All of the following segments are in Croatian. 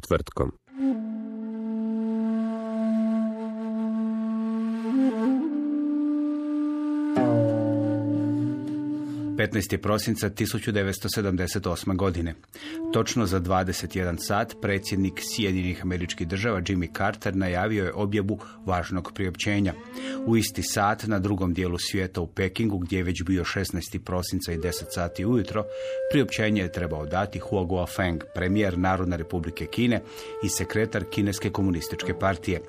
Četvrtkom. 15. prosinca 1978. godine. Točno za 21 sat predsjednik Sjedinjenih američkih država Jimmy Carter najavio je objavu važnog priopćenja. U isti sat na drugom dijelu svijeta u Pekingu, gdje je već bio 16. prosinca i 10 sati ujutro, priopćenje je trebao dati Huo Guofeng, premijer Narodne republike Kine i sekretar Kineske komunističke partije.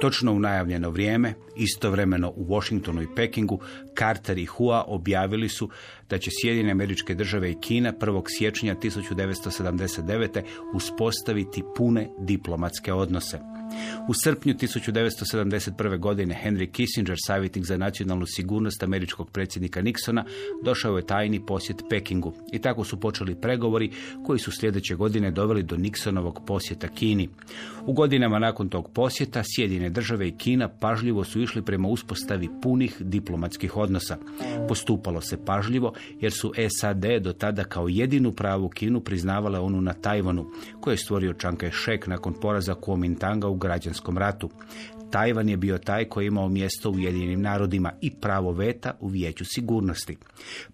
Točno u najavljeno vrijeme, istovremeno u Washingtonu i Pekingu, Carter i Hua objavili su da će Sjedinjene američke države i Kina 1. siječnja 1979. uspostaviti pune diplomatske odnose. U srpnju 1971. godine Henry Kissinger, savjetnik za nacionalnu sigurnost američkog predsjednika Nixona, došao je tajni posjet Pekingu i tako su počeli pregovori koji su sljedeće godine doveli do Nixonovog posjeta Kini. U godinama nakon tog posjeta Sjedine države i Kina pažljivo su išli prema uspostavi punih diplomatskih odnosa. Postupalo se pažljivo jer su SAD do tada kao jedinu pravu Kinu priznavale onu na Tajvanu, koju je stvorio Chiang Kai-shek nakon poraza Kuomintanga u građanskom ratu. Tajvan je bio taj koji je imao mjesto u Ujedinjenim narodima i pravo veta u vijeću sigurnosti.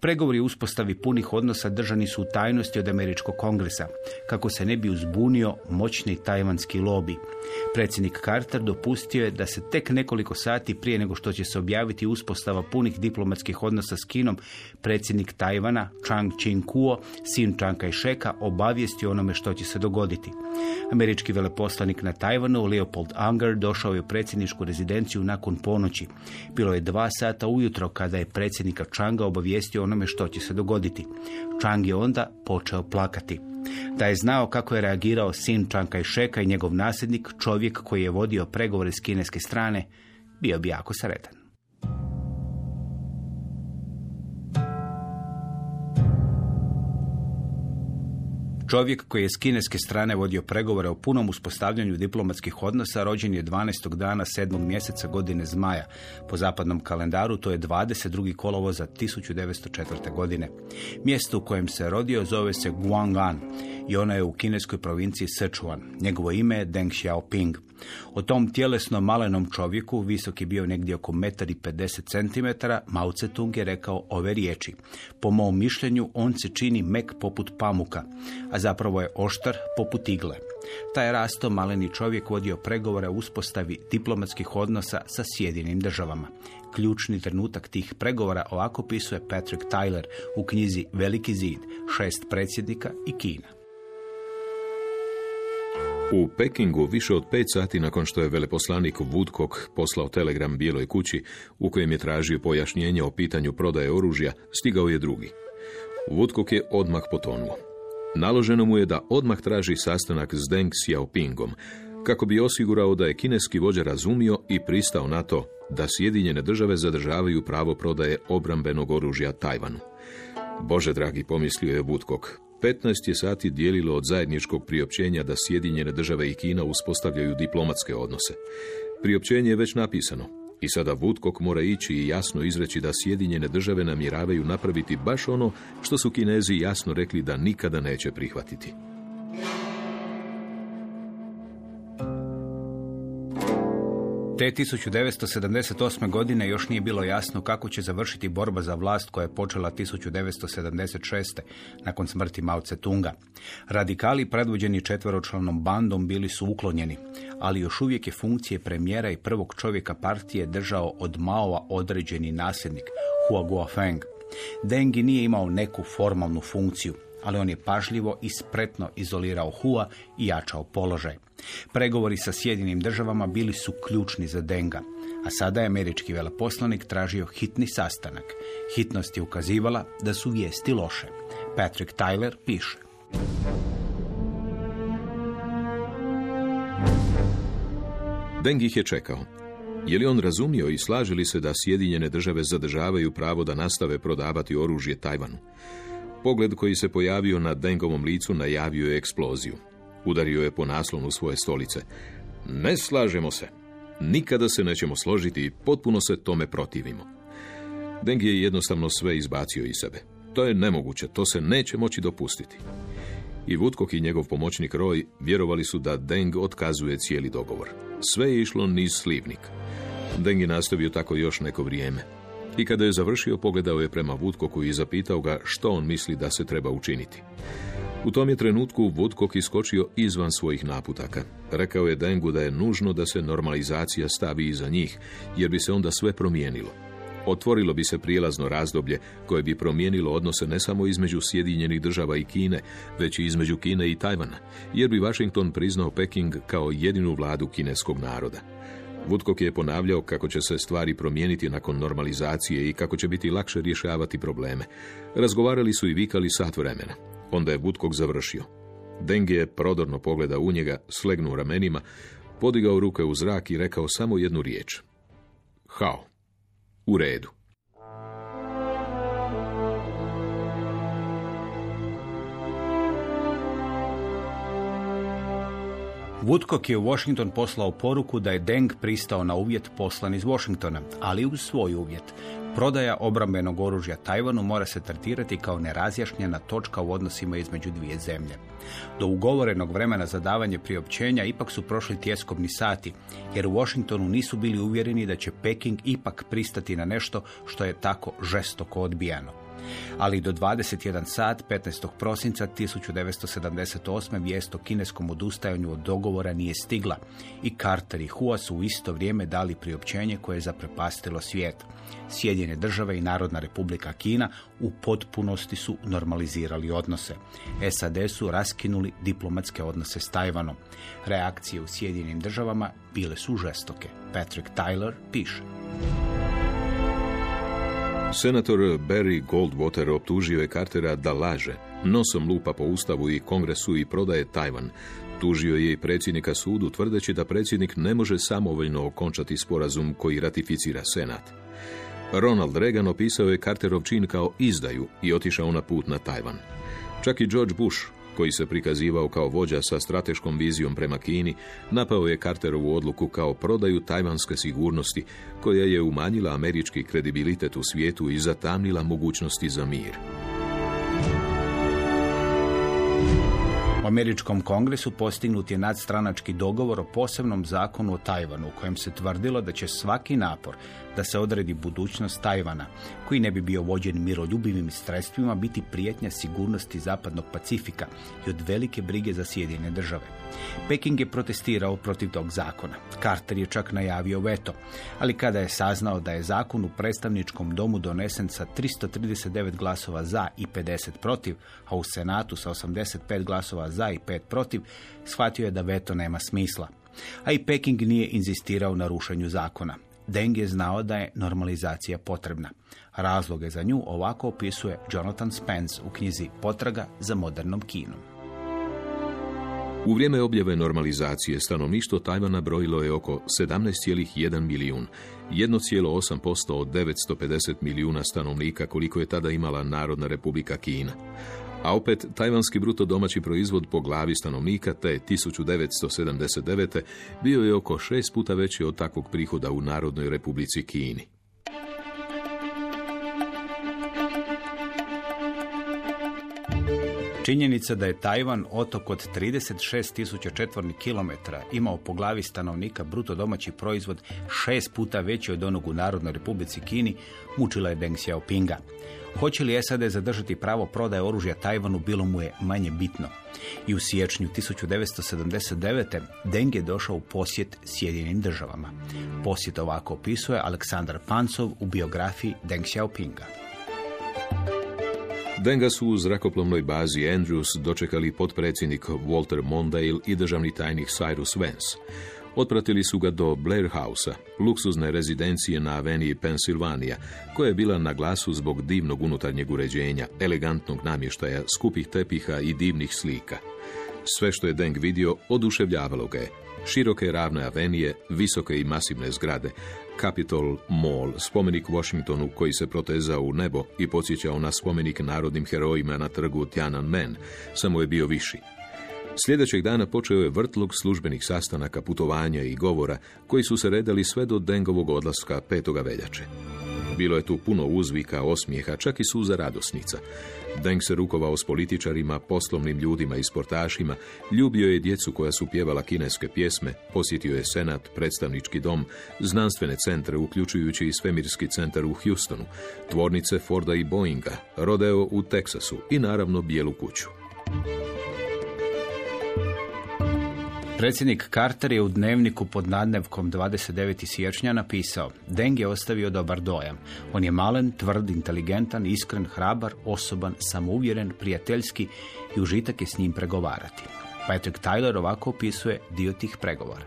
Pregovori o uspostavi punih odnosa držani su u tajnosti od američkog kongresa, kako se ne bi uzbunio moćni tajvanski lobi. Predsjednik Carter dopustio je da se tek nekoliko sati prije nego što će se objaviti uspostava punih diplomatskih odnosa s Kinom, predsjednik Tajvana Chang Ching-kuo, sin Chiang Kai-sheka, obavijesti onome što će se dogoditi. Američki veleposlanik na Tajvanu, Leopold Anger, došao je predsjedničku rezidenciju nakon ponoći. Bilo je dva sata ujutro kada je predsjednika Changa obavijestio onome što će se dogoditi. Chang je onda počeo plakati. Da je znao kako je reagirao sin Chiang Kai-sheka i njegov nasljednik, čovjek koji je vodio pregovore s kineske strane, bio bi jako sretan. Čovjek koji je s kineske strane vodio pregovore o punom uspostavljanju diplomatskih odnosa rođen je 12. dana 7. mjeseca godine Zmaja. Po zapadnom kalendaru to je 22. kolovoza 1904. godine. Mjesto u kojem se rodio zove se Guang'an i ono je u kineskoj provinciji Sichuan. Njegovo ime je Deng Xiaoping. O tom tjelesno malenom čovjeku, visok je bio negdje oko 1,50 cm, Mao Tse-tung je rekao ove riječi. Po mom mišljenju, on se čini mek poput pamuka, a zapravo je oštar poput igle. Taj rasto maleni čovjek vodio pregovore o uspostavi diplomatskih odnosa sa Sjedinim državama. Ključni trenutak tih pregovora ovako pisuje Patrick Tyler u knjizi Veliki zid, šest predsjednika i Kina. U Pekingu više od pet sati nakon što je veleposlanik Woodcock poslao telegram Bijeloj kući u kojem je tražio pojašnjenje o pitanju prodaje oružja, stigao je drugi. Woodcock je odmah potonuo. Naloženo mu je da odmah traži sastanak s Deng Xiaopingom, kako bi osigurao da je kineski vođa razumio i pristao na to da Sjedinjene države zadržavaju pravo prodaje obrambenog oružja Tajvanu. Bože dragi, pomislio je Woodcock, 15 je sati dijelilo od zajedničkog priopćenja da Sjedinjene države i Kina uspostavljaju diplomatske odnose. Priopćenje je već napisano i sada Woodcock mora ići i jasno izreći da Sjedinjene države namjeravaju napraviti baš ono što su Kinezi jasno rekli da nikada neće prihvatiti. Te 1978. godine još nije bilo jasno kako će završiti borba za vlast koja je počela 1976. nakon smrti Mao Tse-tunga. Radikali predvođeni četveročlanom bandom bili su uklonjeni, ali još uvijek je funkcije premijera i prvog čovjeka partije držao od Maova određeni nasljednik Hua Guofeng. Dengi nije imao neku formalnu funkciju, ali on je pažljivo i spretno izolirao Hua i jačao položaj. Pregovori sa Sjedinim državama bili su ključni za Denga, a sada je američki veleposlanik tražio hitni sastanak. Hitnost je ukazivala da su vijesti loše. Patrick Tyler piše. Deng ih je čekao. Je li on razumio i slaže li se da Sjedinjene države zadržavaju pravo da nastave prodavati oružje Tajvanu? Pogled koji se pojavio na Dengovom licu najavio je eksploziju. Udario je po naslonu svoje stolice. Ne slažemo se. Nikada se nećemo složiti i potpuno se tome protivimo. Deng je jednostavno sve izbacio iz sebe. To je nemoguće, to se neće moći dopustiti. I Vutkok i njegov pomoćnik Roy vjerovali su da Deng otkazuje cijeli dogovor. Sve je išlo niz slivnik. Deng je nastavio tako još neko vrijeme. I kada je završio, pogledao je prema Vudkoku i zapitao ga što on misli da se treba učiniti. U tom je trenutku Woodcock iskočio izvan svojih naputaka. Rekao je Dengu da je nužno da se normalizacija stavi iza njih, jer bi se onda sve promijenilo. Otvorilo bi se prijelazno razdoblje koje bi promijenilo odnose ne samo između Sjedinjenih država i Kine, već i između Kine i Tajvana, jer bi Washington priznao Peking kao jedinu vladu kineskog naroda. Woodcock je ponavljao kako će se stvari promijeniti nakon normalizacije i kako će biti lakše rješavati probleme. Razgovarali su i vikali sat vremena. Onda je Budkog završio. Deng je prodorno pogleda u njega, slegnuo ramenima, podigao ruke u zrak i rekao samo jednu riječ. Hao. U redu. Woodcock je u Washington poslao poruku da je Deng pristao na uvjet poslan iz Washingtona, ali uz svoj uvjet. Prodaja obrambenog oružja Tajvanu mora se tretirati kao nerazjašnjena točka u odnosima između dvije zemlje. Do ugovorenog vremena za davanje priopćenja ipak su prošli tjeskovni sati, jer u Washingtonu nisu bili uvjereni da će Peking ipak pristati na nešto što je tako žestoko odbijano ali do 21 sat 15. prosinca 1978. vijest o kineskom odustajanju od dogovora nije stigla i Carter i Hua su u isto vrijeme dali priopćenje koje je zaprepastilo svijet. Sjedinjene države i Narodna republika Kina u potpunosti su normalizirali odnose. SAD su raskinuli diplomatske odnose s Tajvanom. Reakcije u Sjedinjenim državama bile su žestoke. Patrick Tyler piše. Senator Barry Goldwater optužio je Cartera da laže, nosom lupa po ustavu i kongresu i prodaje Tajvan. Tužio je i predsjednika sudu tvrdeći da predsjednik ne može samovoljno okončati sporazum koji ratificira Senat. Ronald Reagan opisao je Carterov čin kao izdaju i otišao na put na Tajvan. Čak i George Bush, koji se prikazivao kao vođa sa strateškom vizijom prema Kini, napao je Carterovu odluku kao prodaju tajvanske sigurnosti, koja je umanjila američki kredibilitet u svijetu i zatamnila mogućnosti za mir. U američkom kongresu postignut je nadstranački dogovor o posebnom zakonu o Tajvanu u kojem se tvrdilo da će svaki napor da se odredi budućnost Tajvana, koji ne bi bio vođen miroljubivim sredstvima, biti prijetnja sigurnosti zapadnog Pacifika i od velike brige za Sjedine države. Peking je protestirao protiv tog zakona. Carter je čak najavio veto, ali kada je saznao da je zakon u predstavničkom domu donesen sa 339 glasova za i 50 protiv, a u Senatu sa 85 glasova za i 5 protiv, shvatio je da veto nema smisla. A i Peking nije inzistirao na rušenju zakona. Deng je znao da je normalizacija potrebna. Razloge za nju ovako opisuje Jonathan Spence u knjizi Potraga za modernom kinom. U vrijeme objave normalizacije stanovništvo Tajvana brojilo je oko 17,1 milijun, 1,8% od 950 milijuna stanovnika koliko je tada imala Narodna republika Kina. A opet, tajvanski bruto domaći proizvod po glavi stanovnika te 1979. bio je oko šest puta veći od takvog prihoda u Narodnoj republici Kini. Činjenica da je Tajvan otok od 36 tisuća četvornih kilometara imao po glavi stanovnika bruto domaći proizvod šest puta veći od onog u Narodnoj Republici Kini, mučila je Deng Xiaopinga. Hoće li SAD zadržati pravo prodaje oružja Tajvanu bilo mu je manje bitno. I u siječnju 1979. Deng je došao u posjet Sjedinjenim državama. Posjet ovako opisuje Aleksandar Pancov u biografiji Deng Xiaopinga. Denga su u zrakoplovnoj bazi Andrews dočekali potpredsjednik Walter Mondale i državni tajnik Cyrus Vance. Otpratili su ga do Blair House-a, luksuzne rezidencije na aveniji Pennsylvania, koja je bila na glasu zbog divnog unutarnjeg uređenja, elegantnog namještaja, skupih tepiha i divnih slika. Sve što je Deng vidio oduševljavalo ga je. Široke ravne avenije, visoke i masivne zgrade, Capitol Mall, spomenik Washingtonu koji se protezao u nebo i podsjećao na spomenik narodnim herojima na trgu Tiananmen, samo je bio viši. Sljedećeg dana počeo je vrtlog službenih sastanaka, putovanja i govora koji su se redali sve do Dengovog odlaska 5. veljače. Bilo je tu puno uzvika, osmijeha, čak i suza radosnica. Deng se rukovao s političarima, poslovnim ljudima i sportašima, ljubio je djecu koja su pjevala kineske pjesme, posjetio je senat, predstavnički dom, znanstvene centre, uključujući i svemirski centar u Houstonu, tvornice Forda i Boeinga, rodeo u Teksasu i naravno Bijelu kuću. Predsjednik Carter je u dnevniku pod nadnevkom 29. siječnja napisao Deng je ostavio dobar dojam. On je malen, tvrd, inteligentan, iskren, hrabar, osoban, samouvjeren, prijateljski i užitak je s njim pregovarati. Patrick Tyler ovako opisuje dio tih pregovora.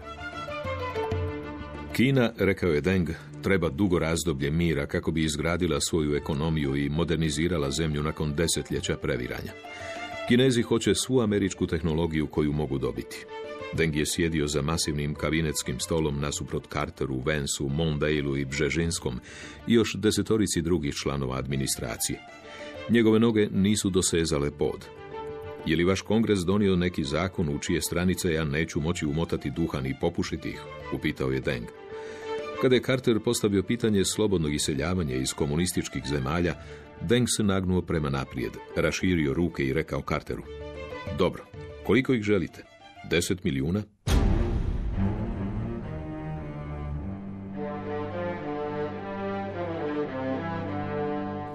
Kina, rekao je Deng, treba dugo razdoblje mira kako bi izgradila svoju ekonomiju i modernizirala zemlju nakon desetljeća previranja. Kinezi hoće svu američku tehnologiju koju mogu dobiti. Deng je sjedio za masivnim kabinetskim stolom nasuprot Carteru, Vensu, Mondailu i Bžežinskom i još desetorici drugih članova administracije. Njegove noge nisu dosezale pod. Je li vaš kongres donio neki zakon u čije stranice ja neću moći umotati duhan i popušiti ih? Upitao je Deng. Kada je Carter postavio pitanje slobodnog iseljavanja iz komunističkih zemalja, Deng se nagnuo prema naprijed, raširio ruke i rekao Carteru. Dobro, koliko ih želite? 10 milijuna?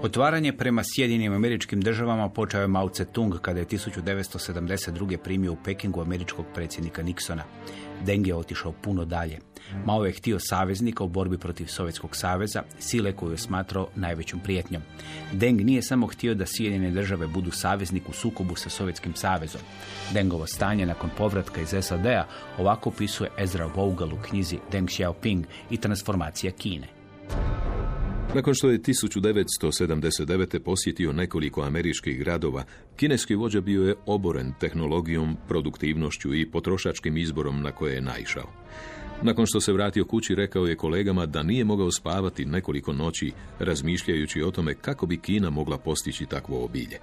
Otvaranje prema Sjedinim američkim državama počeo je Mao Tse-tung kada je 1972. primio u Pekingu američkog predsjednika Nixona. Deng je otišao puno dalje. Mao je htio saveznika u borbi protiv Sovjetskog saveza, sile koju je smatrao najvećom prijetnjom. Deng nije samo htio da Sjedinjene države budu saveznik u sukobu sa Sovjetskim savezom. Dengovo stanje nakon povratka iz SAD-a ovako opisuje Ezra Vogel u knjizi Deng Xiaoping i transformacija Kine. Nakon što je 1979. posjetio nekoliko američkih gradova, kineski vođa bio je oboren tehnologijom, produktivnošću i potrošačkim izborom na koje je naišao. Nakon što se vratio kući, rekao je kolegama da nije mogao spavati nekoliko noći, razmišljajući o tome kako bi Kina mogla postići takvo obilje.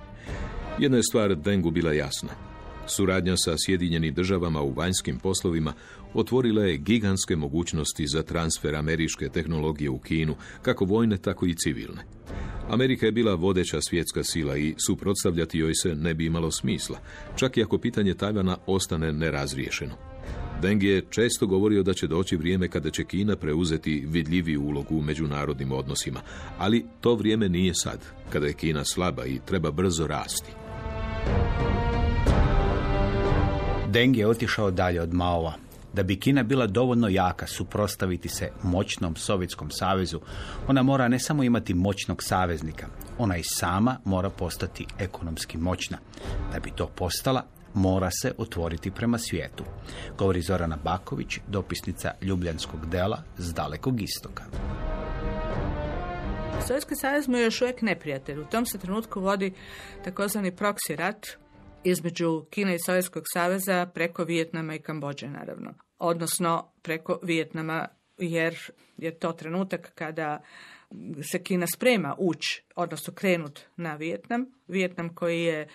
Jedna je stvar Dengu bila jasna. Suradnja sa Sjedinjenim državama u vanjskim poslovima otvorila je gigantske mogućnosti za transfer američke tehnologije u Kinu, kako vojne, tako i civilne. Amerika je bila vodeća svjetska sila i suprotstavljati joj se ne bi imalo smisla, čak i ako pitanje Tajvana ostane nerazriješeno. Deng je često govorio da će doći vrijeme kada će Kina preuzeti vidljiviju ulogu u međunarodnim odnosima, ali to vrijeme nije sad, kada je Kina slaba i treba brzo rasti. Deng je otišao dalje od Maova. Da bi Kina bila dovoljno jaka suprotstaviti se moćnom Sovjetskom savezu, ona mora ne samo imati moćnog saveznika, ona i sama mora postati ekonomski moćna. Da bi to postala, mora se otvoriti prema svijetu, govori Zorana Baković, dopisnica Ljubljanskog dela s dalekog istoka. Sovjetski savez mu je još uvijek neprijatelj. U tom se trenutku vodi takozvani proksi rat između Kine i Sovjetskog saveza preko Vijetnama i Kambođe, naravno. Odnosno preko Vijetnama, jer je to trenutak kada se Kina sprema ući, odnosno krenut na Vijetnam. Vijetnam koji je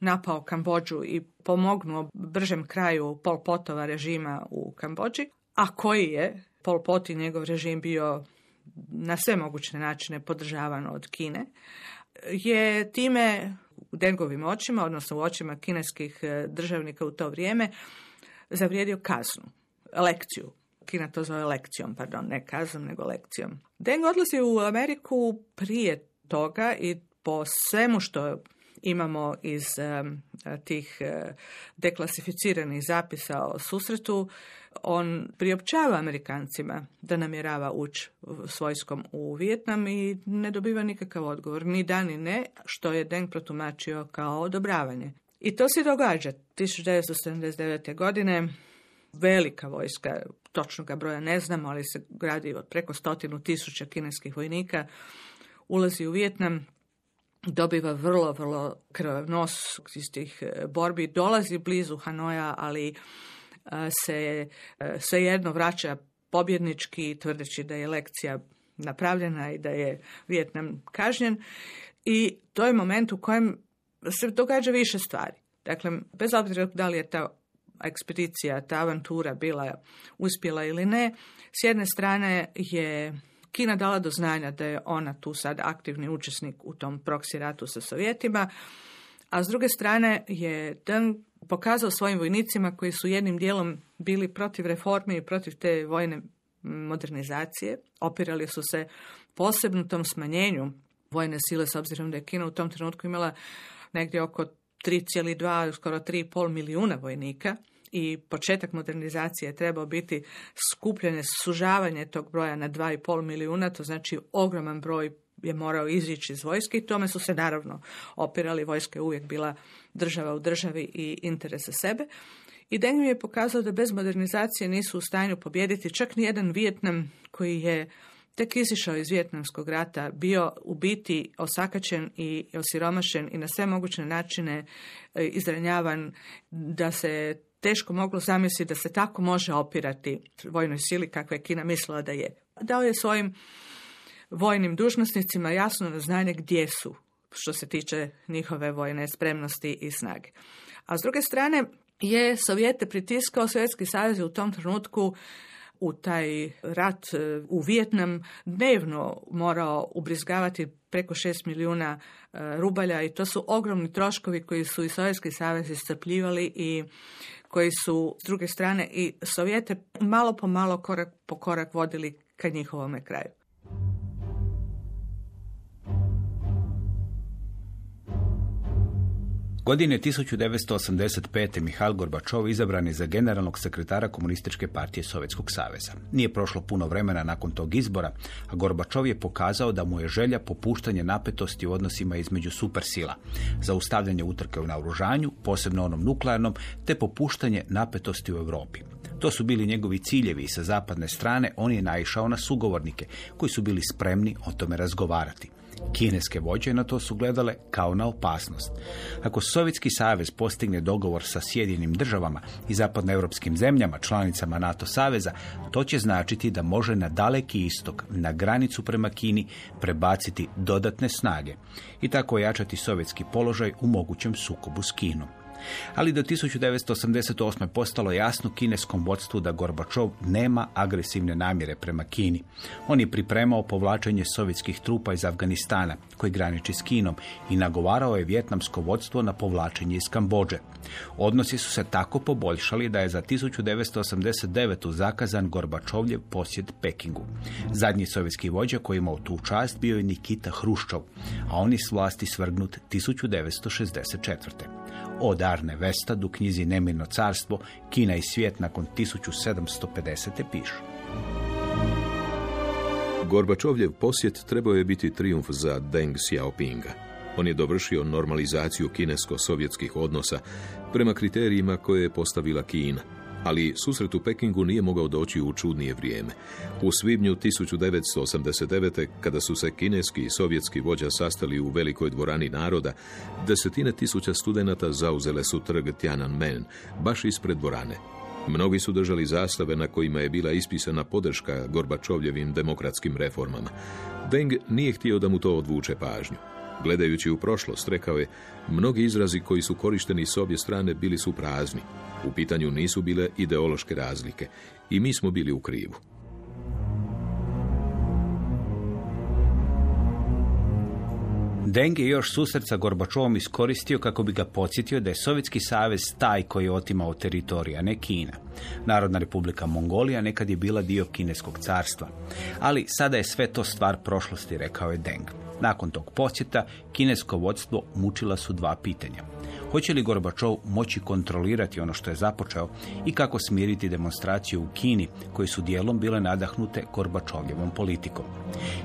napao Kambođu i pomognuo bržem kraju Pol Potova režima u Kambođi, a koji je Pol Pot i njegov režim bio na sve moguće načine podržavan od Kine. Je time u Dengovim očima, odnosno u očima kineskih e, državnika u to vrijeme, zavrijedio kaznu, lekciju. Kina to zove lekcijom, pardon, ne kaznom, nego lekcijom. Deng odlazi u Ameriku prije toga i po svemu što imamo iz tih e, deklasificiranih zapisa o susretu, on priopćava Amerikancima da namjerava ući s vojskom u Vijetnam i ne dobiva nikakav odgovor, ni da ni ne, što je Deng protumačio kao odobravanje. I to se događa 1979. godine. Velika vojska, točnoga broja ne znamo, ali se gradi od preko stotinu tisuća kineskih vojnika, ulazi u Vijetnam, dobiva vrlo, vrlo krvav nos iz tih e, borbi, dolazi blizu Hanoja, ali e, se e, svejedno vraća pobjednički, tvrdeći da je lekcija napravljena i da je Vijetnam kažnjen. I to je moment u kojem se događa više stvari. Dakle, bez obzira da li je ta ekspedicija, ta avantura bila uspjela ili ne, s jedne strane je Kina dala do znanja da je ona tu sad aktivni učesnik u tom proksi ratu sa Sovjetima, a s druge strane je Deng pokazao svojim vojnicima koji su jednim dijelom bili protiv reformi i protiv te vojne modernizacije, opirali su se posebno tom smanjenju vojne sile s obzirom da je Kina u tom trenutku imala negdje oko 3,2, skoro 3,5 milijuna vojnika i početak modernizacije je trebao biti skupljanje, sužavanje tog broja na 2,5 milijuna, to znači ogroman broj je morao izići iz vojske i tome su se naravno opirali. Vojska je uvijek bila država u državi i interes za sebe. I Deng je pokazao da bez modernizacije nisu u stanju pobijediti čak ni jedan Vijetnam koji je tek izišao iz Vijetnamskog rata, bio u biti osakačen i osiromašen i na sve moguće načine e, izranjavan, da se teško moglo zamisliti da se tako može opirati vojnoj sili kakva je Kina mislila da je. Dao je svojim vojnim dužnosnicima jasno na znanje gdje su što se tiče njihove vojne spremnosti i snage. A s druge strane je Sovjete pritiskao Sovjetski savez u tom trenutku u taj rat e, u Vijetnam dnevno morao ubrizgavati preko 6 milijuna e, rubalja i to su ogromni troškovi koji su i Sovjetski savez iscrpljivali i koji su s druge strane i Sovjete malo po malo korak po korak vodili ka njihovome kraju. Godine 1985. Mihail Gorbačov izabran je za generalnog sekretara Komunističke partije Sovjetskog saveza. Nije prošlo puno vremena nakon tog izbora, a Gorbačov je pokazao da mu je želja popuštanje napetosti u odnosima između supersila, zaustavljanje utrke u naoružanju, posebno onom nuklearnom, te popuštanje napetosti u Europi. To su bili njegovi ciljevi i sa zapadne strane on je naišao na sugovornike koji su bili spremni o tome razgovarati. Kineske vođe na to su gledale kao na opasnost. Ako Sovjetski savez postigne dogovor sa Sjedinim državama i zapadnoevropskim zemljama, članicama NATO saveza, to će značiti da može na daleki istok, na granicu prema Kini, prebaciti dodatne snage i tako ojačati sovjetski položaj u mogućem sukobu s Kinom ali do 1988. postalo jasno kineskom vodstvu da Gorbačov nema agresivne namjere prema Kini. On je pripremao povlačenje sovjetskih trupa iz Afganistana, koji graniči s Kinom, i nagovarao je vjetnamsko vodstvo na povlačenje iz Kambođe. Odnosi su se tako poboljšali da je za 1989. zakazan Gorbačovljev posjet Pekingu. Zadnji sovjetski vođa koji imao tu čast bio je Nikita Hruščov, a on je s vlasti svrgnut 1964. Od Arne Vestad u knjizi Nemirno carstvo, Kina i svijet nakon 1750. pišu. Gorbačovljev posjet trebao je biti trijumf za Deng Xiaopinga. On je dovršio normalizaciju kinesko-sovjetskih odnosa prema kriterijima koje je postavila Kina – ali susret u Pekingu nije mogao doći u čudnije vrijeme. U svibnju 1989. kada su se kineski i sovjetski vođa sastali u velikoj dvorani naroda, desetine tisuća studenata zauzele su trg Tiananmen, baš ispred dvorane. Mnogi su držali zastave na kojima je bila ispisana podrška Gorbačovljevim demokratskim reformama. Deng nije htio da mu to odvuče pažnju. Gledajući u prošlost, rekao je, mnogi izrazi koji su korišteni s obje strane bili su prazni. U pitanju nisu bile ideološke razlike i mi smo bili u krivu. Deng je još susret sa Gorbačovom iskoristio kako bi ga podsjetio da je Sovjetski savez taj koji je otimao teritorija, ne Kina. Narodna republika Mongolija nekad je bila dio kineskog carstva. Ali sada je sve to stvar prošlosti, rekao je Deng. Nakon tog posjeta, kinesko vodstvo mučila su dva pitanja. Hoće li Gorbačov moći kontrolirati ono što je započeo i kako smiriti demonstraciju u Kini, koje su dijelom bile nadahnute Gorbačovljevom politikom.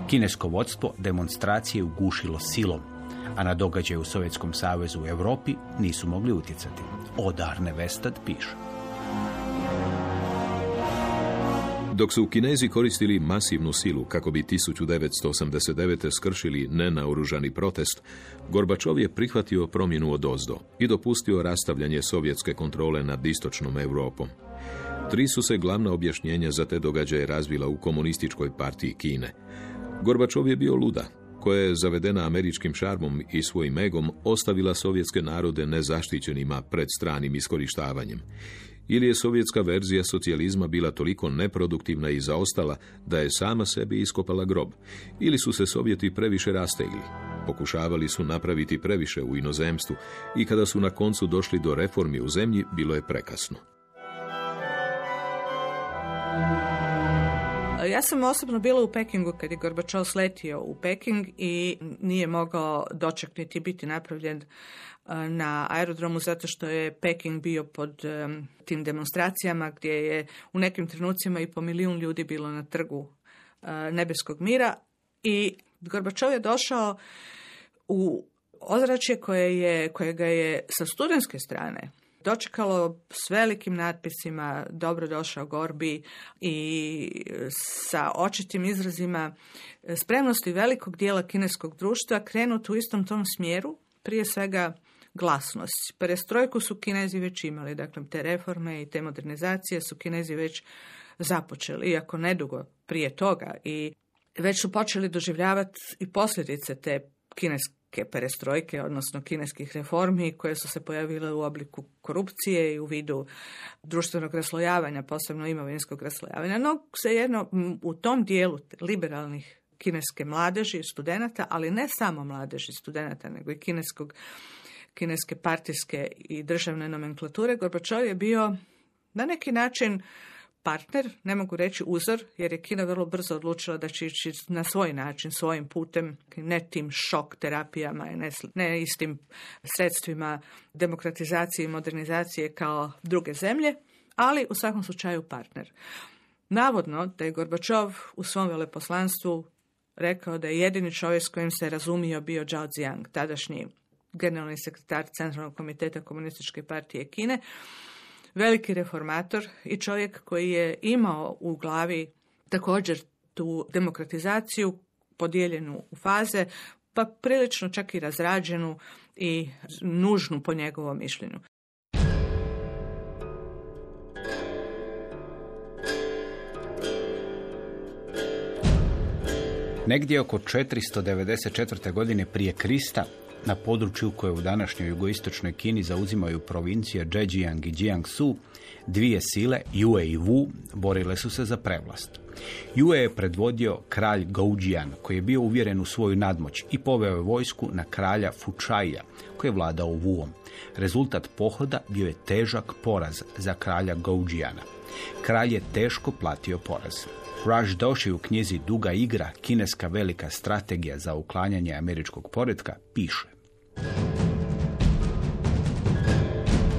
Kinesko vodstvo demonstracije ugušilo silom, a na događaje u Sovjetskom savezu u Europi nisu mogli utjecati. Odarne Vestad piše. Dok su Kinezi koristili masivnu silu kako bi 1989. skršili nenaoružani protest, Gorbačov je prihvatio promjenu od ozdo i dopustio rastavljanje sovjetske kontrole nad istočnom Europom. Tri su se glavna objašnjenja za te događaje razvila u komunističkoj partiji Kine. Gorbačov je bio luda, koja je zavedena američkim šarmom i svojim egom ostavila sovjetske narode nezaštićenima pred stranim iskorištavanjem ili je sovjetska verzija socijalizma bila toliko neproduktivna i zaostala da je sama sebi iskopala grob, ili su se Sovjeti previše rastegli. Pokušavali su napraviti previše u inozemstvu i kada su na koncu došli do reformi u zemlji, bilo je prekasno. Ja sam osobno bila u Pekingu kad je Gorbačov sletio u Peking i nije mogao dočekniti biti napravljen na aerodromu zato što je Peking bio pod tim demonstracijama gdje je u nekim trenucima i po milijun ljudi bilo na trgu nebeskog mira i Gorbačov je došao u ozračje koje, je, koje ga je sa studentske strane dočekalo s velikim natpisima dobro došao Gorbi i sa očitim izrazima spremnosti velikog dijela kineskog društva krenuti u istom tom smjeru, prije svega glasnost. Perestrojku su Kinezi već imali, dakle te reforme i te modernizacije su Kinezi već započeli, iako nedugo prije toga i već su počeli doživljavati i posljedice te kineske perestrojke, odnosno kineskih reformi koje su se pojavile u obliku korupcije i u vidu društvenog raslojavanja, posebno imovinskog raslojavanja. No, svejedno, u tom dijelu liberalnih kineske mladeži i studenata, ali ne samo mladeži studenata, nego i kineskog kineske partijske i državne nomenklature, Gorbačov je bio na neki način partner, ne mogu reći uzor, jer je Kina vrlo brzo odlučila da će ići na svoj način, svojim putem, ne tim šok terapijama i ne, istim sredstvima demokratizacije i modernizacije kao druge zemlje, ali u svakom slučaju partner. Navodno da je Gorbačov u svom veleposlanstvu rekao da je jedini čovjek s kojim se razumio bio Zhao Ziang, tadašnji generalni sekretar Centralnog komiteta Komunističke partije Kine, veliki reformator i čovjek koji je imao u glavi također tu demokratizaciju podijeljenu u faze, pa prilično čak i razrađenu i nužnu po njegovom mišljenju. Negdje oko 494. godine prije Krista na području koje u današnjoj jugoistočnoj Kini zauzimaju provincije Zhejiang i Jiangsu, dvije sile, Yue i Wu, borile su se za prevlast. Yue je predvodio kralj Goujian, koji je bio uvjeren u svoju nadmoć i poveo je vojsku na kralja Fuchaija, koji je vladao Wuom. Rezultat pohoda bio je težak poraz za kralja Goujiana. Kralj je teško platio poraz. Raj Doshi u knjizi Duga igra, kineska velika strategija za uklanjanje američkog poredka, piše.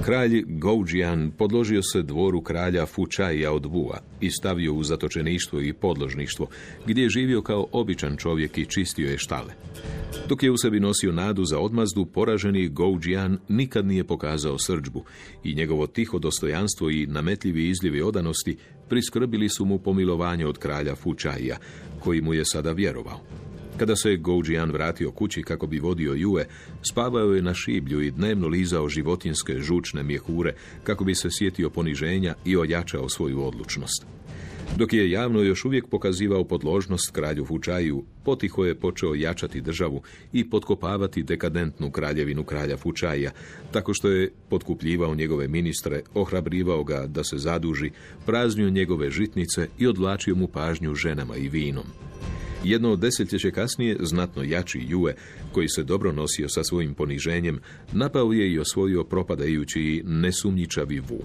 Kralj Goujian podložio se dvoru kralja Fučaja od Vua i stavio u zatočeništvo i podložništvo, gdje je živio kao običan čovjek i čistio je štale. Dok je u sebi nosio nadu za odmazdu, poraženi Goujian nikad nije pokazao srđbu i njegovo tiho dostojanstvo i nametljivi izljevi odanosti priskrbili su mu pomilovanje od kralja Fučaja, koji mu je sada vjerovao. Kada se Goujian vratio kući kako bi vodio Jue, spavao je na šiblju i dnevno lizao životinske žučne mjehure kako bi se sjetio poniženja i ojačao svoju odlučnost. Dok je javno još uvijek pokazivao podložnost kralju Fučaju, potiho je počeo jačati državu i potkopavati dekadentnu kraljevinu kralja Fučaja, tako što je potkupljivao njegove ministre, ohrabrivao ga da se zaduži, praznio njegove žitnice i odvlačio mu pažnju ženama i vinom. Jedno desetljeće kasnije, znatno jači Jue, koji se dobro nosio sa svojim poniženjem, napao je i osvojio propadajući i nesumnjičavi Wu.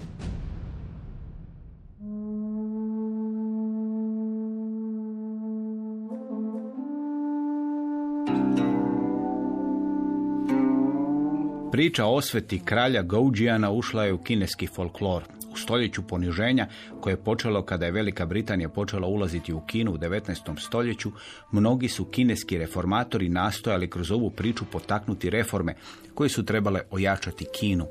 Priča o osveti kralja Goujijana ušla je u kineski folklor. U stoljeću poniženja koje je počelo kada je Velika Britanija počela ulaziti u Kinu u 19. stoljeću, mnogi su kineski reformatori nastojali kroz ovu priču potaknuti reforme koje su trebale ojačati Kinu.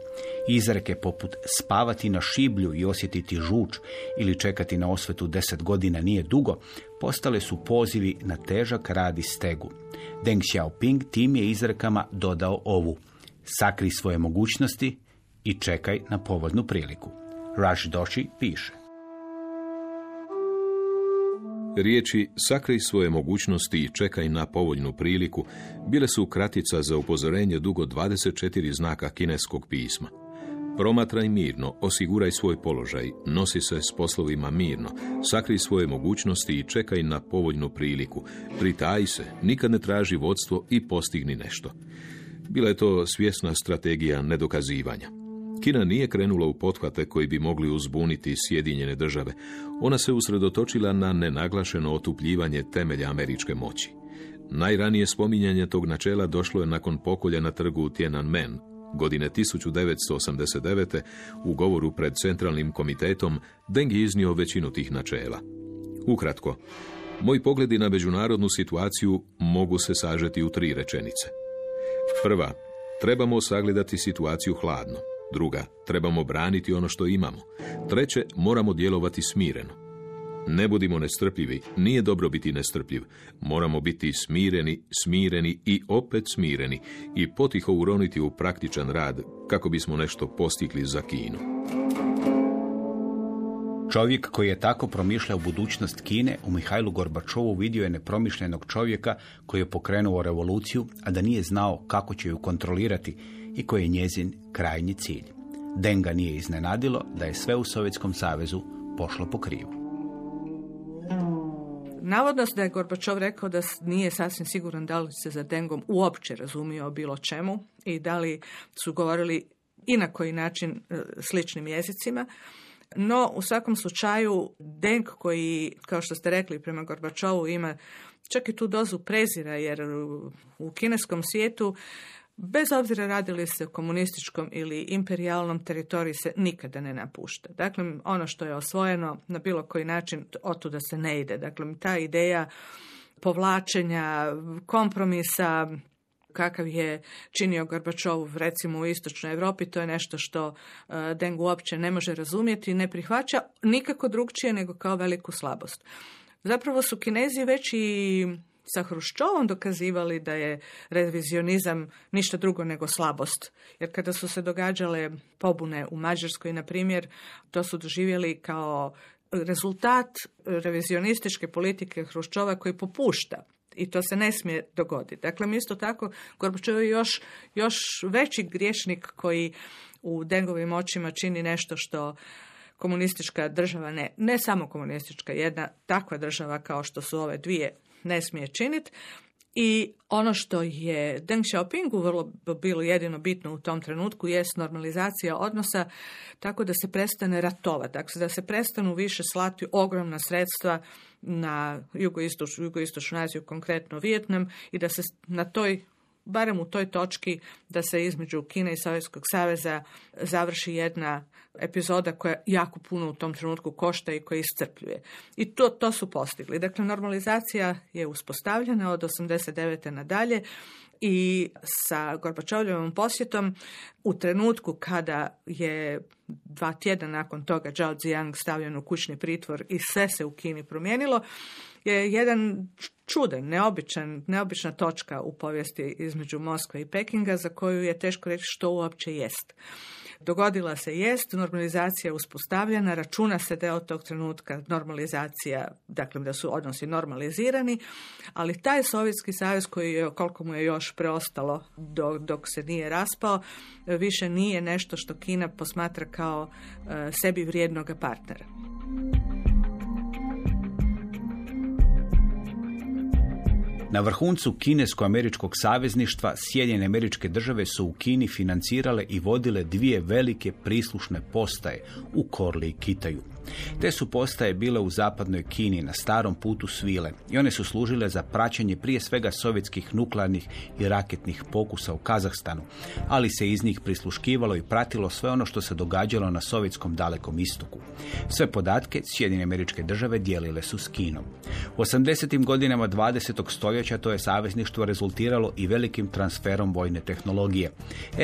Izreke poput spavati na šiblju i osjetiti žuč ili čekati na osvetu deset godina nije dugo, postale su pozivi na težak rad i stegu. Deng Xiaoping tim je izrekama dodao ovu sakri svoje mogućnosti i čekaj na povodnu priliku. Raj Doshi piše. Riječi sakrij svoje mogućnosti i čekaj na povoljnu priliku bile su kratica za upozorenje dugo 24 znaka kineskog pisma. Promatraj mirno, osiguraj svoj položaj, nosi se s poslovima mirno, sakri svoje mogućnosti i čekaj na povoljnu priliku, pritaji se, nikad ne traži vodstvo i postigni nešto. Bila je to svjesna strategija nedokazivanja. Kina nije krenula u pothvate koji bi mogli uzbuniti Sjedinjene države. Ona se usredotočila na nenaglašeno otupljivanje temelja američke moći. Najranije spominjanje tog načela došlo je nakon pokolja na trgu Tiananmen, godine 1989. u govoru pred centralnim komitetom Deng je iznio većinu tih načela. Ukratko, moji pogledi na međunarodnu situaciju mogu se sažeti u tri rečenice. Prva, trebamo sagledati situaciju hladno. Druga, trebamo braniti ono što imamo. Treće, moramo djelovati smireno. Ne budimo nestrpljivi, nije dobro biti nestrpljiv. Moramo biti smireni, smireni i opet smireni i potiho uroniti u praktičan rad kako bismo nešto postigli za Kinu. Čovjek koji je tako promišljao budućnost Kine u Mihajlu Gorbačovu vidio je nepromišljenog čovjeka koji je pokrenuo revoluciju, a da nije znao kako će ju kontrolirati i koji je njezin krajnji cilj. Denga nije iznenadilo da je sve u Sovjetskom savezu pošlo po krivu. Navodno da je Gorbačov rekao da nije sasvim siguran da li se za Dengom uopće razumio bilo čemu i da li su govorili i na koji način e, sličnim jezicima. No, u svakom slučaju, Deng koji, kao što ste rekli, prema Gorbačovu ima čak i tu dozu prezira, jer u kineskom svijetu Bez obzira radili se o komunističkom ili imperijalnom teritoriju se nikada ne napušta. Dakle, ono što je osvojeno na bilo koji način, otuda se ne ide. Dakle, ta ideja povlačenja, kompromisa, kakav je činio Gorbačov recimo u istočnoj Europi, to je nešto što e, Deng uopće ne može razumjeti i ne prihvaća nikako drugčije nego kao veliku slabost. Zapravo su Kinezi već i sa Hruščovom dokazivali da je revizionizam ništa drugo nego slabost. Jer kada su se događale pobune u Mađarskoj, na primjer, to su doživjeli kao rezultat revizionističke politike Hruščova koji popušta i to se ne smije dogoditi. Dakle, isto tako, Gorbačov je još, još veći griješnik koji u Dengovim očima čini nešto što komunistička država ne, ne samo komunistička, jedna takva država kao što su ove dvije ne smije činiti. I ono što je Deng Xiaopingu vrlo bilo jedino bitno u tom trenutku jest normalizacija odnosa tako da se prestane ratovati, dakle da se prestanu više slati ogromna sredstva na jugoistočnu, jugoistočnu Aziju, konkretno Vijetnam i da se na toj barem u toj točki da se između Kine i Sovjetskog saveza završi jedna epizoda koja jako puno u tom trenutku košta i koja iscrpljuje. I to, to su postigli. Dakle, normalizacija je uspostavljena od 89. nadalje i sa Gorbačovljevom posjetom u trenutku kada je dva tjedna nakon toga Zhao Ziyang stavljen u kućni pritvor i sve se u Kini promijenilo, je jedan čuden, neobičan, neobična točka u povijesti između Moskve i Pekinga za koju je teško reći što uopće jest. Dogodila se jest, normalizacija uspostavljena, računa se da je od tog trenutka normalizacija, dakle da su odnosi normalizirani, ali taj Sovjetski savez koji je, koliko mu je još preostalo dok, dok se nije raspao, više nije nešto što Kina posmatra kao e, sebi vrijednog partnera. Na vrhuncu kinesko-američkog savezništva Sjedinjene američke države su u Kini financirale i vodile dvije velike prislušne postaje u Korli i Kitaju. Te su postaje bile u zapadnoj Kini na starom putu svile i one su služile za praćenje prije svega sovjetskih nuklearnih i raketnih pokusa u Kazahstanu, ali se iz njih prisluškivalo i pratilo sve ono što se događalo na sovjetskom dalekom istoku. Sve podatke Sjedinjene američke države dijelile su s Kinom. U 80. godinama 20. stoljeća to je savezništvo rezultiralo i velikim transferom vojne tehnologije.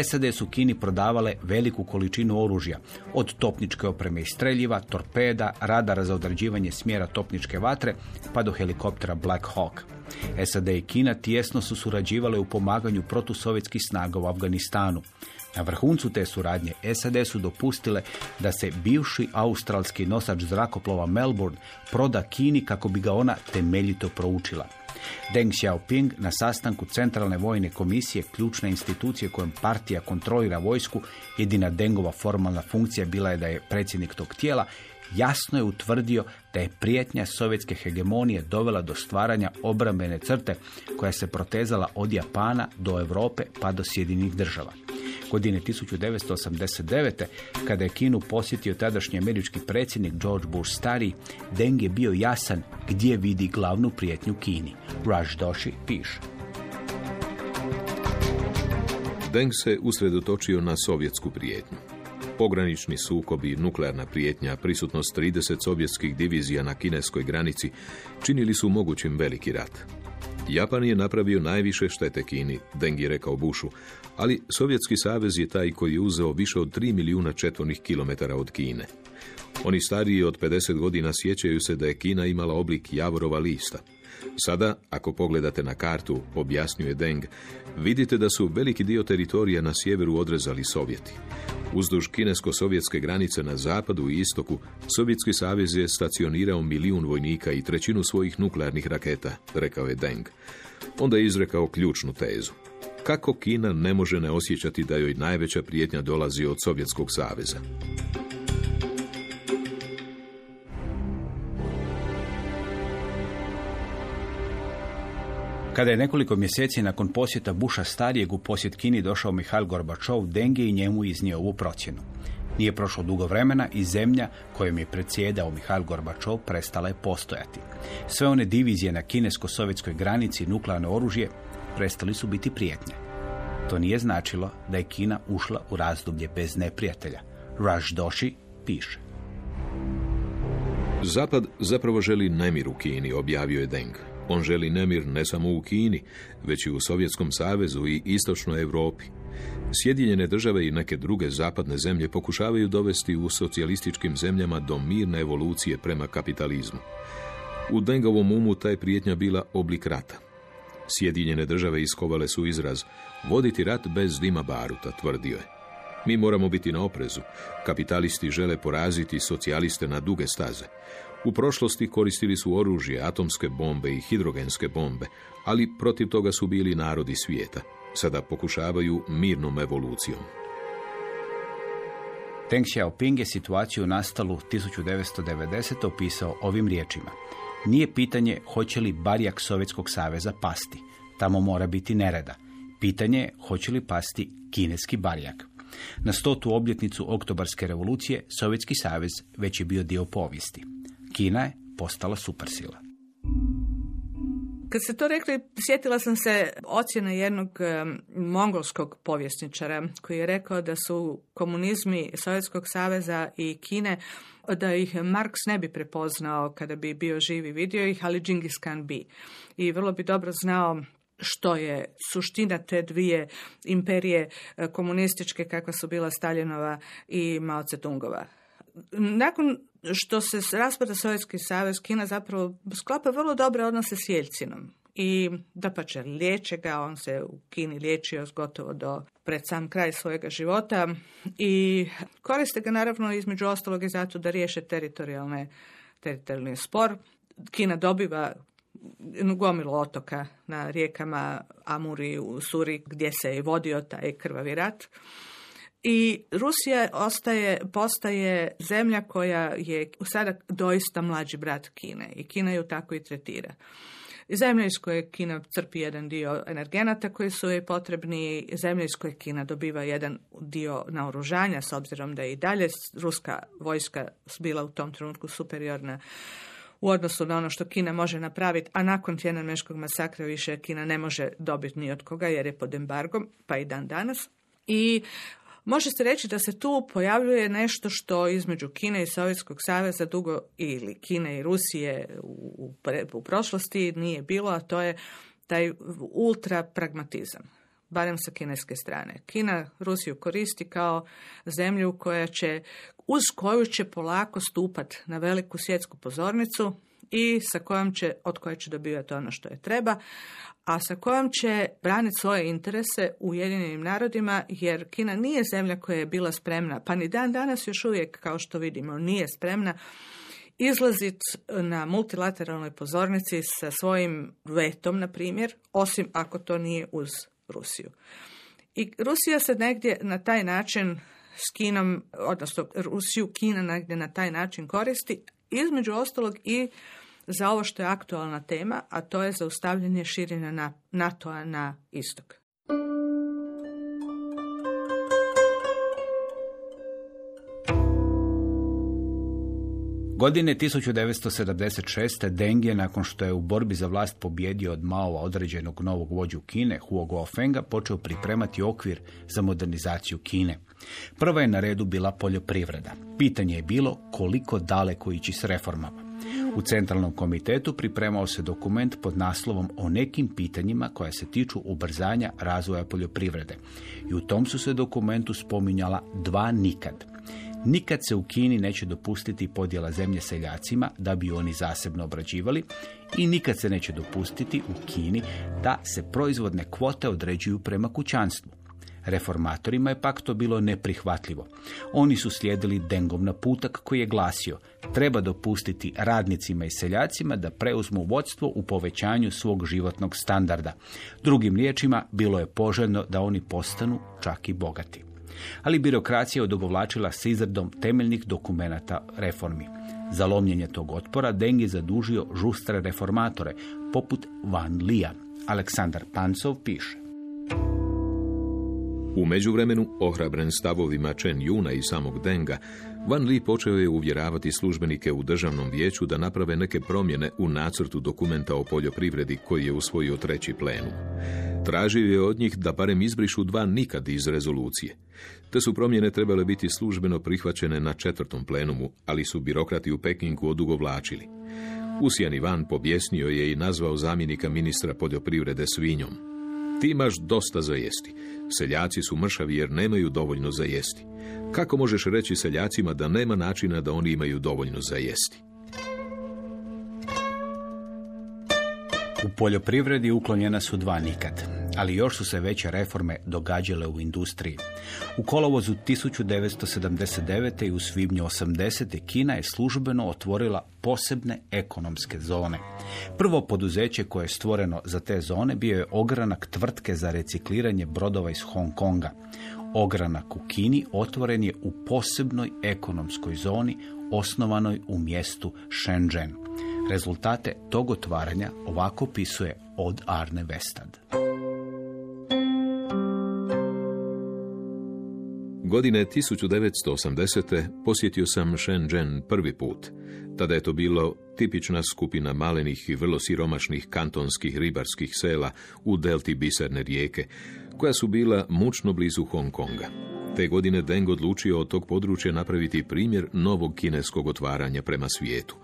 SAD su Kini prodavale veliku količinu oružja, od topničke opreme i streljiva, torpeda, radara za određivanje smjera topničke vatre, pa do helikoptera Black Hawk. SAD i Kina tijesno su surađivale u pomaganju protusovjetskih snaga u Afganistanu. Na vrhuncu te suradnje SAD su dopustile da se bivši australski nosač zrakoplova Melbourne proda Kini kako bi ga ona temeljito proučila. Deng Xiaoping na sastanku Centralne vojne komisije, ključne institucije kojom partija kontrolira vojsku, jedina Dengova formalna funkcija bila je da je predsjednik tog tijela, jasno je utvrdio da je prijetnja sovjetske hegemonije dovela do stvaranja obrambene crte koja se protezala od Japana do Europe pa do Sjedinih država. Godine 1989. kada je Kinu posjetio tadašnji američki predsjednik George Bush stari, Deng je bio jasan gdje vidi glavnu prijetnju Kini. Raj Doshi piše. Deng se usredotočio na sovjetsku prijetnju. Pogranični sukobi, nuklearna prijetnja, prisutnost 30 sovjetskih divizija na kineskoj granici činili su mogućim veliki rat. Japan je napravio najviše štete Kini, Deng je rekao Bushu, ali Sovjetski savez je taj koji je uzeo više od 3 milijuna četvornih kilometara od Kine. Oni stariji od 50 godina sjećaju se da je Kina imala oblik javorova lista. Sada, ako pogledate na kartu, objasnjuje Deng, vidite da su veliki dio teritorija na sjeveru odrezali Sovjeti. Uzduž kinesko-sovjetske granice na zapadu i istoku, Sovjetski savez je stacionirao milijun vojnika i trećinu svojih nuklearnih raketa, rekao je Deng. Onda je izrekao ključnu tezu. Kako Kina ne može ne osjećati da joj najveća prijetnja dolazi od Sovjetskog saveza? Kada je nekoliko mjeseci nakon posjeta Buša starijeg u posjet Kini došao Mihail Gorbačov, Deng i njemu iznio ovu procjenu. Nije prošlo dugo vremena i zemlja kojom je predsjedao Mihail Gorbačov prestala je postojati. Sve one divizije na kinesko-sovjetskoj granici nuklearno oružje prestali su biti prijetnje. To nije značilo da je Kina ušla u razdoblje bez neprijatelja. Raj Doshi piše. Zapad zapravo želi nemir u Kini, objavio je Deng. On želi nemir ne samo u Kini, već i u Sovjetskom savezu i istočnoj Europi. Sjedinjene države i neke druge zapadne zemlje pokušavaju dovesti u socijalističkim zemljama do mirne evolucije prema kapitalizmu. U Dengovom umu taj prijetnja bila oblik rata. Sjedinjene države iskovale su izraz voditi rat bez dima baruta, tvrdio je. Mi moramo biti na oprezu. Kapitalisti žele poraziti socijaliste na duge staze. U prošlosti koristili su oružje, atomske bombe i hidrogenske bombe, ali protiv toga su bili narodi svijeta. Sada pokušavaju mirnom evolucijom. Deng Xiaoping je situaciju nastalu 1990. opisao ovim riječima. Nije pitanje hoće li barjak Sovjetskog saveza pasti. Tamo mora biti nereda. Pitanje je hoće li pasti kineski barjak. Na stotu obljetnicu oktobarske revolucije Sovjetski savez već je bio dio povijesti. Kina je postala supersila. Kad ste to rekli, sjetila sam se ocjene jednog mongolskog povjesničara koji je rekao da su komunizmi Sovjetskog saveza i Kine da ih Marks ne bi prepoznao kada bi bio živi vidio ih, ali Džingis Khan bi. I vrlo bi dobro znao što je suština te dvije imperije e, komunističke kakva su bila Staljinova i Mao Tse-tungova. Nakon što se raspada Sovjetski savez, Kina zapravo sklapa vrlo dobre odnose s Jeljcinom. I da pa će liječe ga, on se u Kini liječio gotovo do pred sam kraj svojega života i koriste ga naravno između ostalog i zato da riješe teritorijalne, teritorijalni spor. Kina dobiva gomilu otoka na rijekama Amuri u Suri gdje se je vodio taj krvavi rat. I Rusija ostaje, postaje zemlja koja je sada doista mlađi brat Kine i Kina ju tako i tretira. zemlja iz koje Kina crpi jedan dio energenata koji su joj potrebni, zemlja iz koje Kina dobiva jedan dio naoružanja, s obzirom da je i dalje ruska vojska bila u tom trenutku superiorna u odnosu na ono što Kina može napraviti, a nakon Tiananmenskog masakra više Kina ne može dobiti ni od koga jer je pod embargom, pa i dan danas. I Može se reći da se tu pojavljuje nešto što između Kine i Sovjetskog saveza dugo ili Kine i Rusije u, u prošlosti nije bilo, a to je taj ultra pragmatizam barem sa kineske strane. Kina Rusiju koristi kao zemlju koja će, uz koju će polako stupat na veliku svjetsku pozornicu i sa kojom će, od koje će dobivati ono što je treba, a sa kojom će braniti svoje interese u Ujedinjenim narodima, jer Kina nije zemlja koja je bila spremna, pa ni dan danas još uvijek, kao što vidimo, nije spremna izlazit na multilateralnoj pozornici sa svojim vetom, na primjer, osim ako to nije uz Rusiju. I Rusija se negdje na taj način s Kinom, odnosno Rusiju Kina negdje na taj način koristi, između ostalog i za ovo što je aktualna tema, a to je zaustavljanje širenja NATO-a na istok. Godine 1976. Deng je, nakon što je u borbi za vlast pobjedio od Maova određenog novog vođu Kine, Huo Guofenga, počeo pripremati okvir za modernizaciju Kine. Prva je na redu bila poljoprivreda. Pitanje je bilo koliko daleko ići s reformama. U centralnom komitetu pripremao se dokument pod naslovom o nekim pitanjima koja se tiču ubrzanja razvoja poljoprivrede. I u tom su se dokumentu spominjala dva nikad. Nikad se u Kini neće dopustiti podjela zemlje seljacima da bi oni zasebno obrađivali i nikad se neće dopustiti u Kini da se proizvodne kvote određuju prema kućanstvu. Reformatorima je pak to bilo neprihvatljivo. Oni su slijedili Dengov naputak koji je glasio treba dopustiti radnicima i seljacima da preuzmu vodstvo u povećanju svog životnog standarda. Drugim riječima, bilo je poželjno da oni postanu čak i bogati. Ali birokracija odogovlačila s izradom temeljnih dokumenata reformi. Za lomljenje tog otpora Deng je zadužio žustre reformatore, poput Van Lija. Aleksandar Pancov piše. U međuvremenu, ohrabren stavovima Chen Yuna i samog Denga, Van Li počeo je uvjeravati službenike u državnom vijeću da naprave neke promjene u nacrtu dokumenta o poljoprivredi koji je usvojio treći plenu. Tražio je od njih da barem izbrišu dva nikad iz rezolucije. Te su promjene trebale biti službeno prihvaćene na četvrtom plenumu, ali su birokrati u Pekingu odugovlačili. Usijan Ivan pobjesnio je i nazvao zamjenika ministra poljoprivrede svinjom. Ti imaš dosta za jesti. Seljaci su mršavi jer nemaju dovoljno za jesti. Kako možeš reći seljacima da nema načina da oni imaju dovoljno za jesti? U poljoprivredi uklonjena su dva nikad, ali još su se veće reforme događale u industriji. U kolovozu 1979. i u svibnju 80. Kina je službeno otvorila posebne ekonomske zone. Prvo poduzeće koje je stvoreno za te zone bio je ogranak tvrtke za recikliranje brodova iz Hong Konga. Ogranak u Kini otvoren je u posebnoj ekonomskoj zoni osnovanoj u mjestu Shenzhen. Rezultate tog otvaranja ovako opisuje od Arne Vestad. Godine 1980. posjetio sam Shenzhen prvi put. Tada je to bilo tipična skupina malenih i vrlo siromašnih kantonskih ribarskih sela u delti biserne rijeke, koja su bila mučno blizu Hong Konga. Te godine Deng odlučio od tog područja napraviti primjer novog kineskog otvaranja prema svijetu.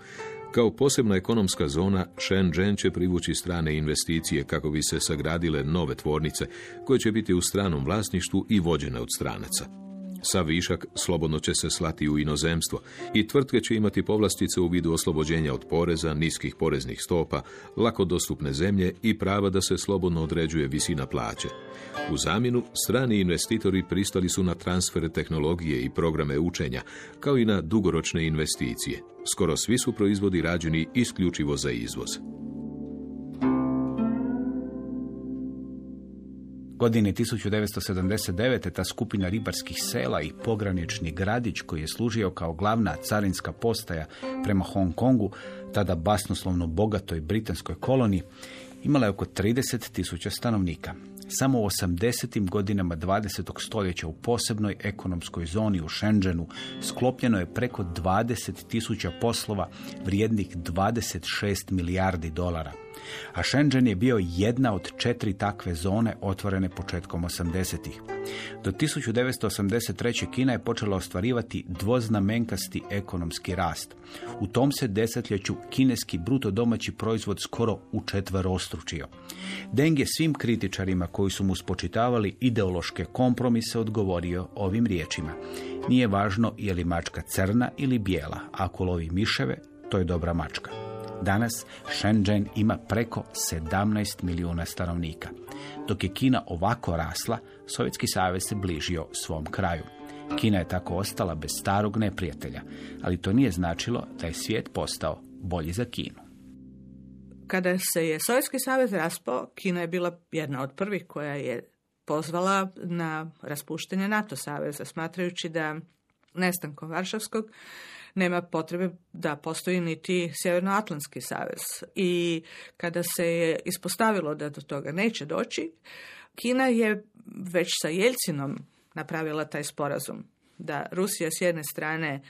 Kao posebna ekonomska zona, Shenzhen će privući strane investicije kako bi se sagradile nove tvornice koje će biti u stranom vlasništvu i vođene od stranaca. Sa višak slobodno će se slati u inozemstvo i tvrtke će imati povlastice u vidu oslobođenja od poreza, niskih poreznih stopa, lako dostupne zemlje i prava da se slobodno određuje visina plaće. U zamjenu, strani investitori pristali su na transfere tehnologije i programe učenja, kao i na dugoročne investicije. Skoro svi su proizvodi rađeni isključivo za izvoz. Godine 1979. ta skupina ribarskih sela i pogranični gradić koji je služio kao glavna carinska postaja prema Hong Kongu, tada basnoslovno bogatoj britanskoj koloniji, imala je oko 30 tisuća stanovnika. Samo u 80. godinama 20. stoljeća u posebnoj ekonomskoj zoni u Shenzhenu sklopljeno je preko 20 tisuća poslova vrijednih 26 milijardi dolara a Shenzhen je bio jedna od četiri takve zone otvorene početkom 80-ih. Do 1983. Kina je počela ostvarivati dvoznamenkasti ekonomski rast. U tom se desetljeću kineski bruto domaći proizvod skoro u ostručio. Deng je svim kritičarima koji su mu spočitavali ideološke kompromise odgovorio ovim riječima. Nije važno je li mačka crna ili bijela, ako lovi miševe, to je dobra mačka. Danas Shenzhen ima preko 17 milijuna stanovnika. Dok je Kina ovako rasla, Sovjetski savez se bližio svom kraju. Kina je tako ostala bez starog neprijatelja, ali to nije značilo da je svijet postao bolji za Kinu. Kada se je Sovjetski savez raspao, Kina je bila jedna od prvih koja je pozvala na raspuštenje NATO saveza, smatrajući da nestankom Varšavskog nema potrebe da postoji niti Sjevernoatlantski savez. I kada se je ispostavilo da do toga neće doći, Kina je već sa Jelcinom napravila taj sporazum da Rusija s jedne strane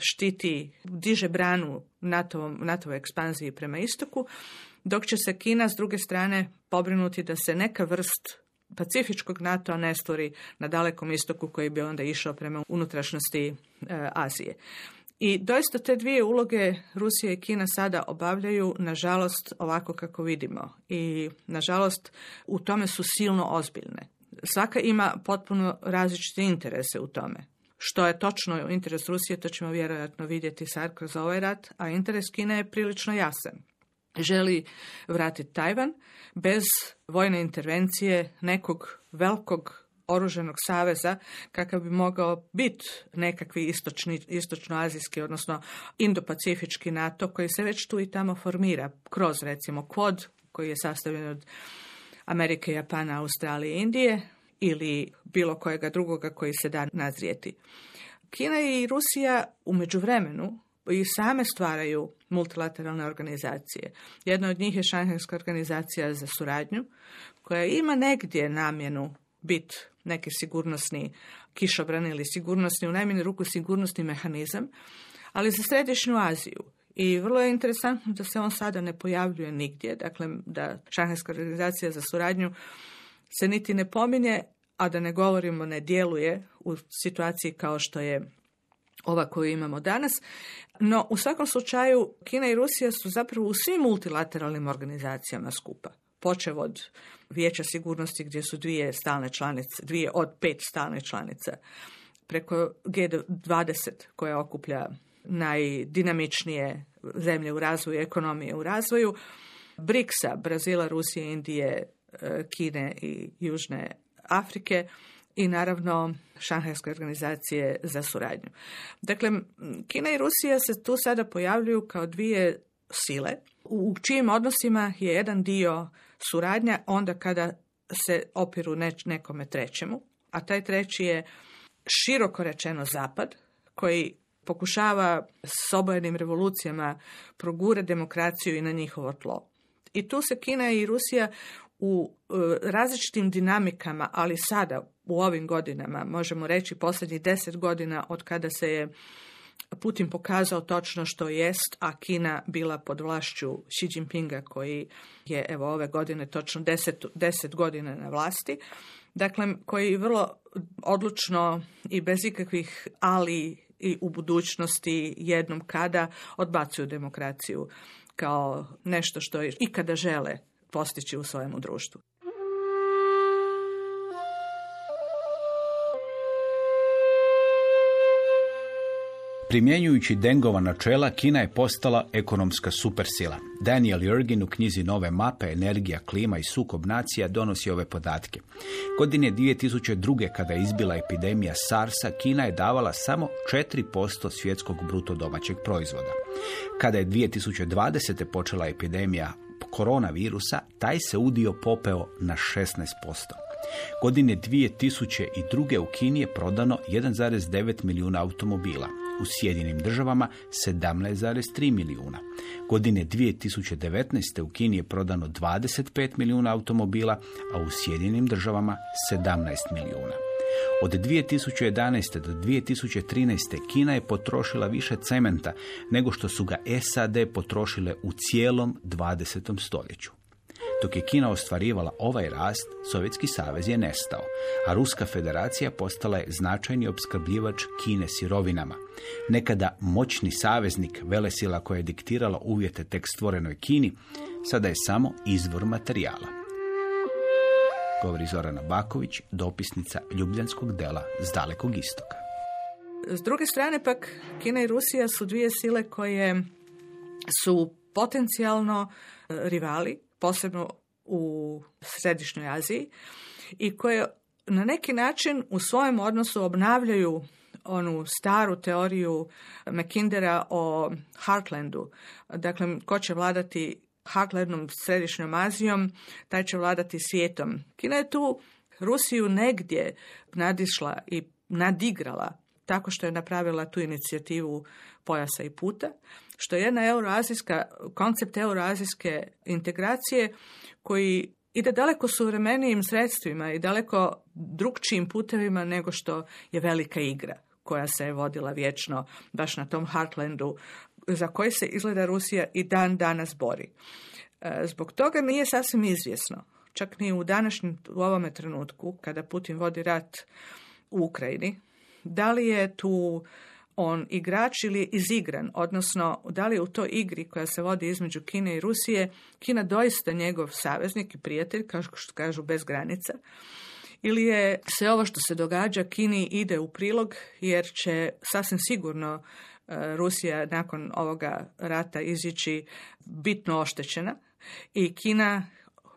štiti, diže branu NATO, NATO ekspanziji prema istoku, dok će se Kina s druge strane pobrinuti da se neka vrst pacifičkog NATO ne stvori na dalekom istoku koji bi onda išao prema unutrašnjosti e, Azije. I doista te dvije uloge Rusija i Kina sada obavljaju, nažalost, ovako kako vidimo. I, nažalost, u tome su silno ozbiljne. Svaka ima potpuno različite interese u tome. Što je točno interes Rusije, to ćemo vjerojatno vidjeti sad kroz ovaj rat, a interes Kine je prilično jasan. Želi vratiti Tajvan bez vojne intervencije nekog velikog oruženog saveza kakav bi mogao biti nekakvi istočni, istočnoazijski, odnosno indopacifički NATO koji se već tu i tamo formira kroz recimo Quad koji je sastavljen od Amerike, Japana, Australije i Indije ili bilo kojega drugoga koji se da nazrijeti. Kina i Rusija u međuvremenu i same stvaraju multilateralne organizacije. Jedna od njih je Šanghajska organizacija za suradnju, koja ima negdje namjenu biti neki sigurnosni kišobran ili sigurnosni, u najmanju ruku sigurnosni mehanizam, ali za središnju Aziju. I vrlo je interesantno da se on sada ne pojavljuje nigdje, dakle da Šanghajska organizacija za suradnju se niti ne pominje, a da ne govorimo ne djeluje u situaciji kao što je ova koju imamo danas. No, u svakom slučaju, Kina i Rusija su zapravo u svim multilateralnim organizacijama skupa. Počev od Vijeća sigurnosti gdje su dvije stalne članice, dvije od pet stalnih članica, preko G20 koja okuplja najdinamičnije zemlje u razvoju, ekonomije u razvoju, BRICS-a, Brazila, Rusije, Indije, e, Kine i Južne Afrike i naravno Šanghajske organizacije za suradnju. Dakle, Kina i Rusija se tu sada pojavljuju kao dvije sile. U čijim odnosima je jedan dio suradnja onda kada se opiru nekome trećemu, a taj treći je široko rečeno zapad, koji pokušava s obojenim revolucijama progure demokraciju i na njihovo tlo. I tu se Kina i Rusija u e, različitim dinamikama, ali sada u ovim godinama, možemo reći posljednjih deset godina od kada se je Putin pokazao točno što jest, a Kina bila pod vlašću Xi Jinpinga koji je evo ove godine točno deset, deset godina na vlasti. Dakle, koji vrlo odlučno i bez ikakvih ali i u budućnosti jednom kada odbacuju demokraciju kao nešto što ikada žele postići u svojemu društvu. Primjenjujući Dengova načela, Kina je postala ekonomska supersila. Daniel Jurgin u knjizi Nove mape, energija, klima i sukob nacija donosi ove podatke. Godine 2002. kada je izbila epidemija SARS-a, Kina je davala samo 4% svjetskog bruto domaćeg proizvoda. Kada je 2020. počela epidemija koronavirusa, taj se udio popeo na 16%. Godine 2002. u Kini je prodano 1,9 milijuna automobila, u Sjedinim državama 17,3 milijuna. Godine 2019. u Kini je prodano 25 milijuna automobila, a u Sjedinim državama 17 milijuna. Od 2011. do 2013. Kina je potrošila više cementa nego što su ga SAD potrošile u cijelom 20. stoljeću. Dok je Kina ostvarivala ovaj rast, Sovjetski savez je nestao, a Ruska federacija postala je značajni opskrbljivač Kine sirovinama. Nekada moćni saveznik velesila koja je diktirala uvjete tek stvorenoj Kini, sada je samo izvor materijala. Govori Zorana Baković, dopisnica Ljubljanskog dela s dalekog istoka. S druge strane pak Kina i Rusija su dvije sile koje su potencijalno e, rivali, posebno u Središnjoj Aziji i koje na neki način u svojem odnosu obnavljaju onu staru teoriju McKindera o Heartlandu. Dakle, ko će vladati Heartlandom, Središnjom Azijom, taj će vladati svijetom. Kina je tu Rusiju negdje nadišla i nadigrala tako što je napravila tu inicijativu pojasa i puta, što je jedna euroazijska, koncept euroazijske integracije koji ide daleko suvremenijim sredstvima i daleko drugčijim putevima nego što je velika igra koja se je vodila vječno baš na tom Heartlandu za koji se izgleda Rusija i dan danas bori. E, zbog toga nije sasvim izvjesno, čak ni u današnjem, u ovome trenutku, kada Putin vodi rat u Ukrajini, da li je tu on igrač ili je izigran, odnosno da li u toj igri koja se vodi između Kine i Rusije, Kina doista njegov saveznik i prijatelj, kao što kažu, bez granica, ili je sve ovo što se događa Kini ide u prilog jer će sasvim sigurno e, Rusija nakon ovoga rata izići bitno oštećena i Kina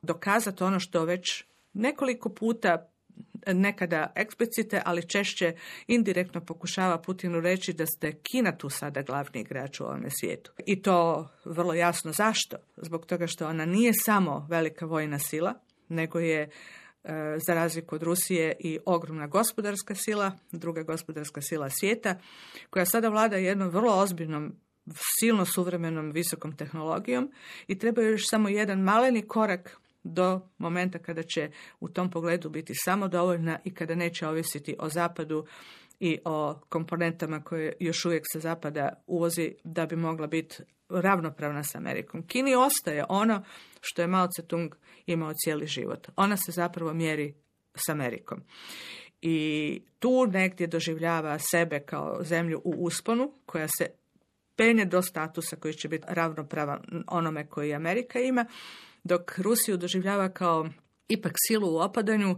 dokazati ono što već nekoliko puta nekada eksplicite, ali češće indirektno pokušava Putinu reći da ste Kina tu sada glavni igrač u ovome svijetu. I to vrlo jasno zašto? Zbog toga što ona nije samo velika vojna sila, nego je e, za razliku od Rusije i ogromna gospodarska sila, druga gospodarska sila svijeta, koja sada vlada jednom vrlo ozbiljnom silno suvremenom visokom tehnologijom i treba još samo jedan maleni korak do momenta kada će u tom pogledu biti samodovoljna i kada neće ovisiti o zapadu i o komponentama koje još uvijek sa zapada uvozi da bi mogla biti ravnopravna s Amerikom. Kini ostaje ono što je Mao Tse-tung imao cijeli život. Ona se zapravo mjeri s Amerikom. I tu negdje doživljava sebe kao zemlju u usponu koja se penje do statusa koji će biti ravnopravan onome koji Amerika ima dok Rusiju doživljava kao ipak silu u opadanju,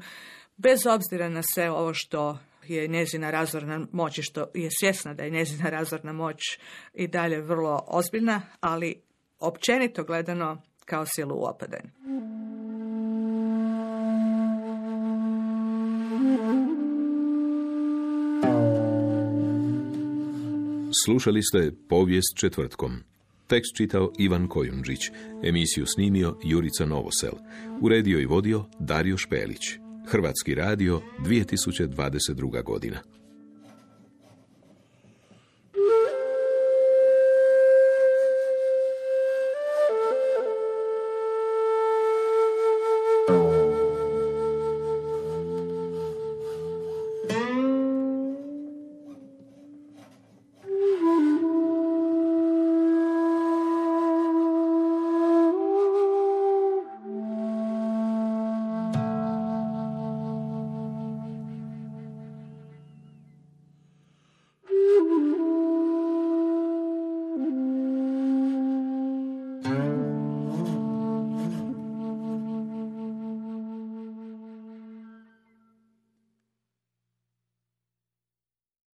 bez obzira na sve ovo što je njezina razorna moć i što je svjesna da je njezina razorna moć i dalje vrlo ozbiljna, ali općenito gledano kao silu u opadanju. Slušali ste povijest četvrtkom. Tekst čitao Ivan Kojundžić, emisiju snimio Jurica Novosel, uredio i vodio Dario Špelić. Hrvatski radio 2022. godina.